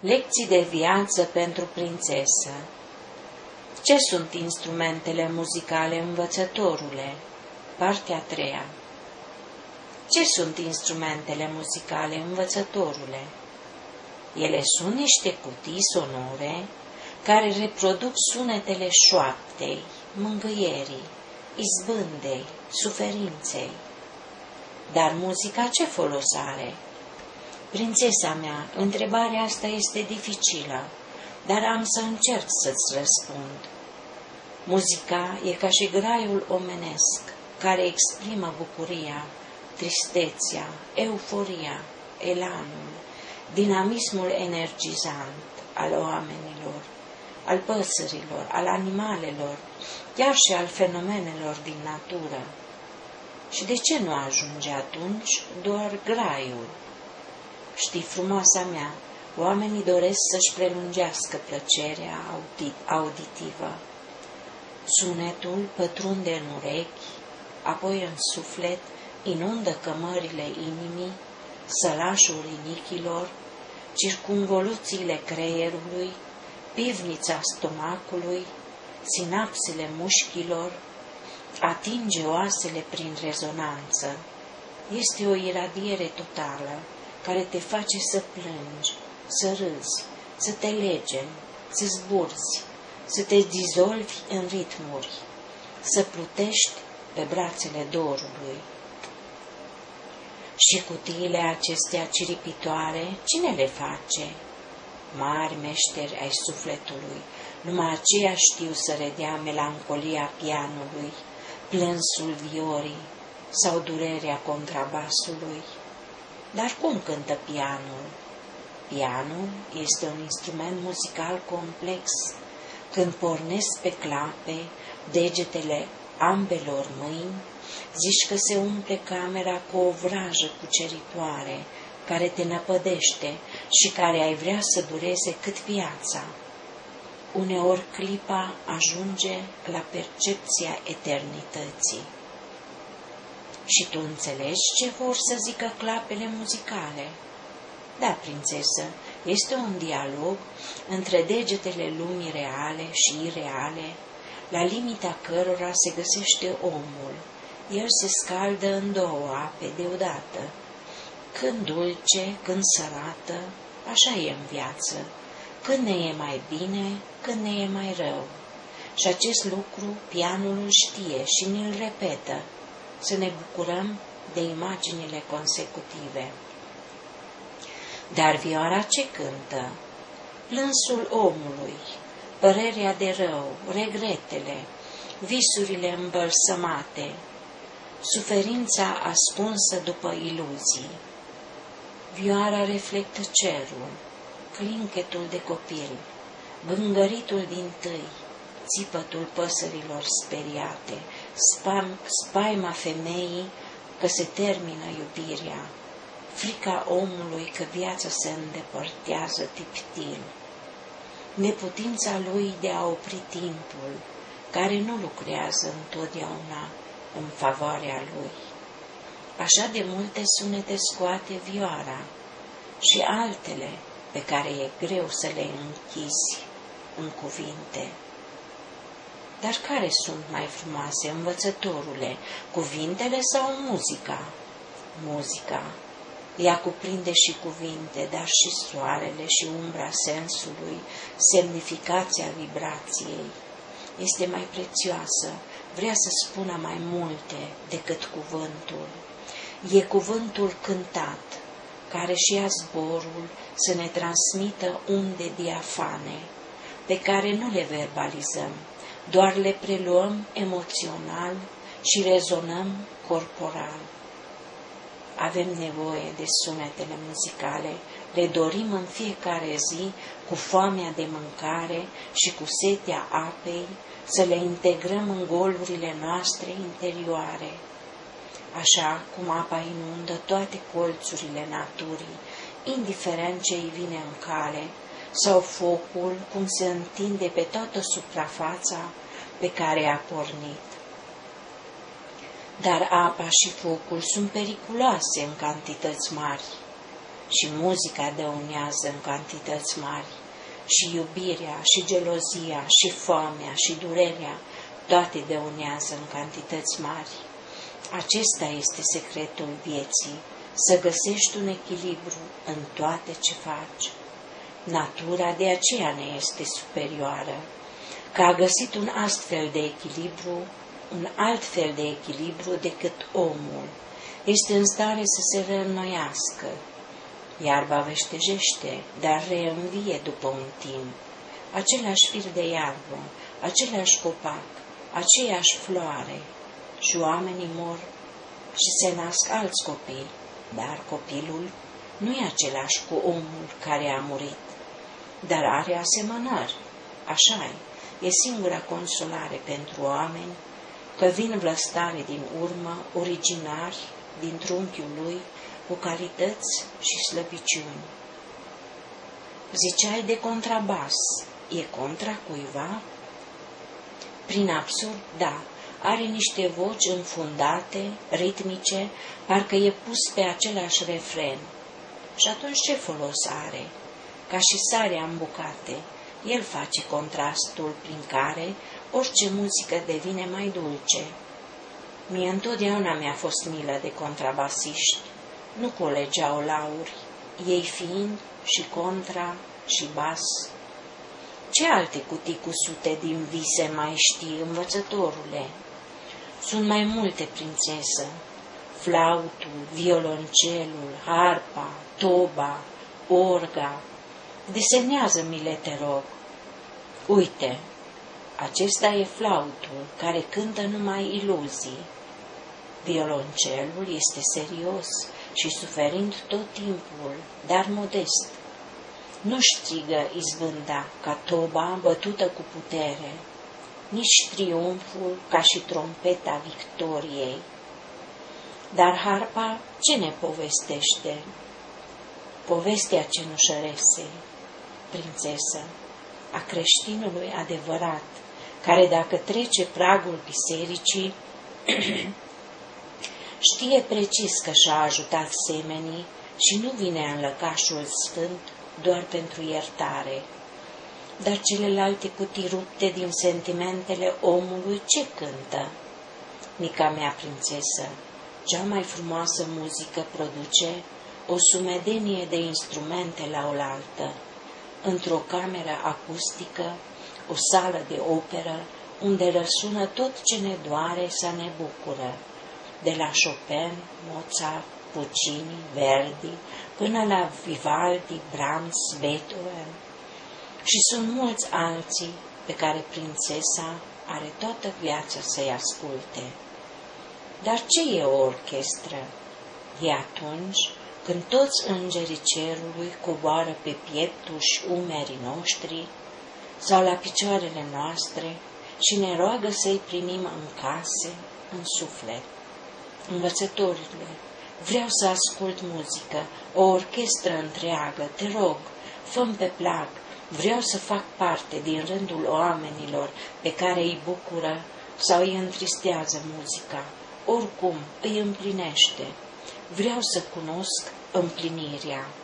Lecții de viață pentru prințesă Ce sunt instrumentele muzicale, învățătorule? Partea a treia Ce sunt instrumentele muzicale, învățătorule? Ele sunt niște cutii sonore care reproduc sunetele șoaptei, mângâierii, izbândei, suferinței. Dar muzica ce folos are? Prințesa mea, întrebarea asta este dificilă, dar am să încerc să-ți răspund. Muzica e ca și graiul omenesc, care exprimă bucuria, tristețea, euforia, elanul, dinamismul energizant al oamenilor, al păsărilor, al animalelor, chiar și al fenomenelor din natură. Și de ce nu ajunge atunci doar graiul? Știi, frumoasa mea, oamenii doresc să-și prelungească plăcerea auditivă. Sunetul pătrunde în urechi, apoi în suflet, inundă cămările inimii, sălașul rinichilor, circunvoluțiile creierului, pivnița stomacului, sinapsele mușchilor, atinge oasele prin rezonanță. Este o iradiere totală care te face să plângi, să râzi, să te lege, să zburzi, să te dizolvi în ritmuri, să plutești pe brațele dorului. Și cutiile acestea ciripitoare, cine le face? Mari meșteri ai sufletului, numai aceia știu să redea melancolia pianului, plânsul viorii sau durerea contrabasului. Dar cum cântă pianul? Pianul este un instrument muzical complex. Când pornesc pe clape degetele ambelor mâini, zici că se umple camera cu o vrajă cuceritoare care te năpădește și care ai vrea să dureze cât viața. Uneori clipa ajunge la percepția eternității. Și tu înțelegi ce vor să zică clapele muzicale? Da, prințesă, este un dialog între degetele lumii reale și ireale, la limita cărora se găsește omul. El se scaldă în două ape deodată, când dulce, când sărată, așa e în viață, când ne e mai bine, când ne e mai rău. Și acest lucru pianul îl știe și ne-l repetă, să ne bucurăm de imaginile consecutive. Dar vioara ce cântă? Plânsul omului, părerea de rău, regretele, visurile îmbălsămate, suferința ascunsă după iluzii. Vioara reflectă cerul, clinchetul de copil, bângăritul din tâi, țipătul păsărilor speriate, spam, spaima femeii că se termină iubirea, frica omului că viața se îndepărtează tiptil, neputința lui de a opri timpul, care nu lucrează întotdeauna în favoarea lui. Așa de multe sunete scoate vioara și altele pe care e greu să le închizi în cuvinte. Dar care sunt mai frumoase, învățătorule, cuvintele sau muzica? Muzica. Ea cuprinde și cuvinte, dar și soarele și umbra sensului, semnificația vibrației. Este mai prețioasă, vrea să spună mai multe decât cuvântul. E cuvântul cântat, care și ia zborul să ne transmită unde diafane, pe care nu le verbalizăm, doar le preluăm emoțional și rezonăm corporal. Avem nevoie de sunetele muzicale, le dorim în fiecare zi cu foamea de mâncare și cu setea apei, să le integrăm în golurile noastre interioare. Așa cum apa inundă toate colțurile naturii, indiferent ce îi vine în cale, sau focul cum se întinde pe toată suprafața pe care a pornit. Dar apa și focul sunt periculoase în cantități mari. și muzica dăunează în cantități mari, și iubirea, și gelozia, și foamea, și durerea, toate dăunează în cantități mari. Acesta este secretul vieții, să găsești un echilibru în toate ce faci. Natura de aceea ne este superioară, că a găsit un astfel de echilibru, un alt fel de echilibru decât omul. Este în stare să se reînnoiască. Iarba veștejește, dar reînvie după un timp. Același fir de iarbă, același copac, aceeași floare și oamenii mor și se nasc alți copii, dar copilul nu e același cu omul care a murit, dar are asemănări. așa -i. E singura consolare pentru oameni că vin vlăstare din urmă, originari, din trunchiul lui, cu calități și slăbiciuni. Ziceai de contrabas, e contra cuiva? Prin absurd, da, are niște voci înfundate, ritmice, parcă e pus pe același refren. Și atunci ce folos are? Ca și sarea în bucate, el face contrastul prin care orice muzică devine mai dulce. Mie întotdeauna mi-a fost milă de contrabasiști, nu colegeau lauri, ei fiind și contra și bas. Ce alte cutii cu sute din vise mai știi, învățătorule? Sunt mai multe, prințesă, flautul, violoncelul, harpa, toba, orga. Desemnează-mi-le, te rog. Uite, acesta e flautul care cântă numai iluzii. Violoncelul este serios și suferind tot timpul, dar modest. Nu strigă izbânda ca toba bătută cu putere, nici triumful ca și trompeta victoriei. Dar harpa ce ne povestește? Povestea cenușăresei, prințesă, a creștinului adevărat, care dacă trece pragul bisericii, știe precis că și-a ajutat semenii și nu vine în lăcașul sfânt doar pentru iertare. Dar celelalte cutii rupte din sentimentele omului ce cântă? Mica mea prințesă, cea mai frumoasă muzică produce o sumedenie de instrumente la oaltă, într-o cameră acustică, o sală de operă, unde răsună tot ce ne doare să ne bucură, de la Chopin, Mozart, Puccini, Verdi, până la Vivaldi, Brahms, Beethoven. Și sunt mulți alții pe care prințesa are toată viața să-i asculte. Dar ce e o orchestră? E atunci când toți îngerii cerului coboară pe pieptul și umerii noștri sau la picioarele noastre și ne roagă să-i primim în case, în suflet. Învățătorile, vreau să ascult muzică, o orchestră întreagă, te rog, fă pe plac, vreau să fac parte din rândul oamenilor pe care îi bucură sau îi întristează muzica. Oricum îi împlinește. Vreau să cunosc împlinirea.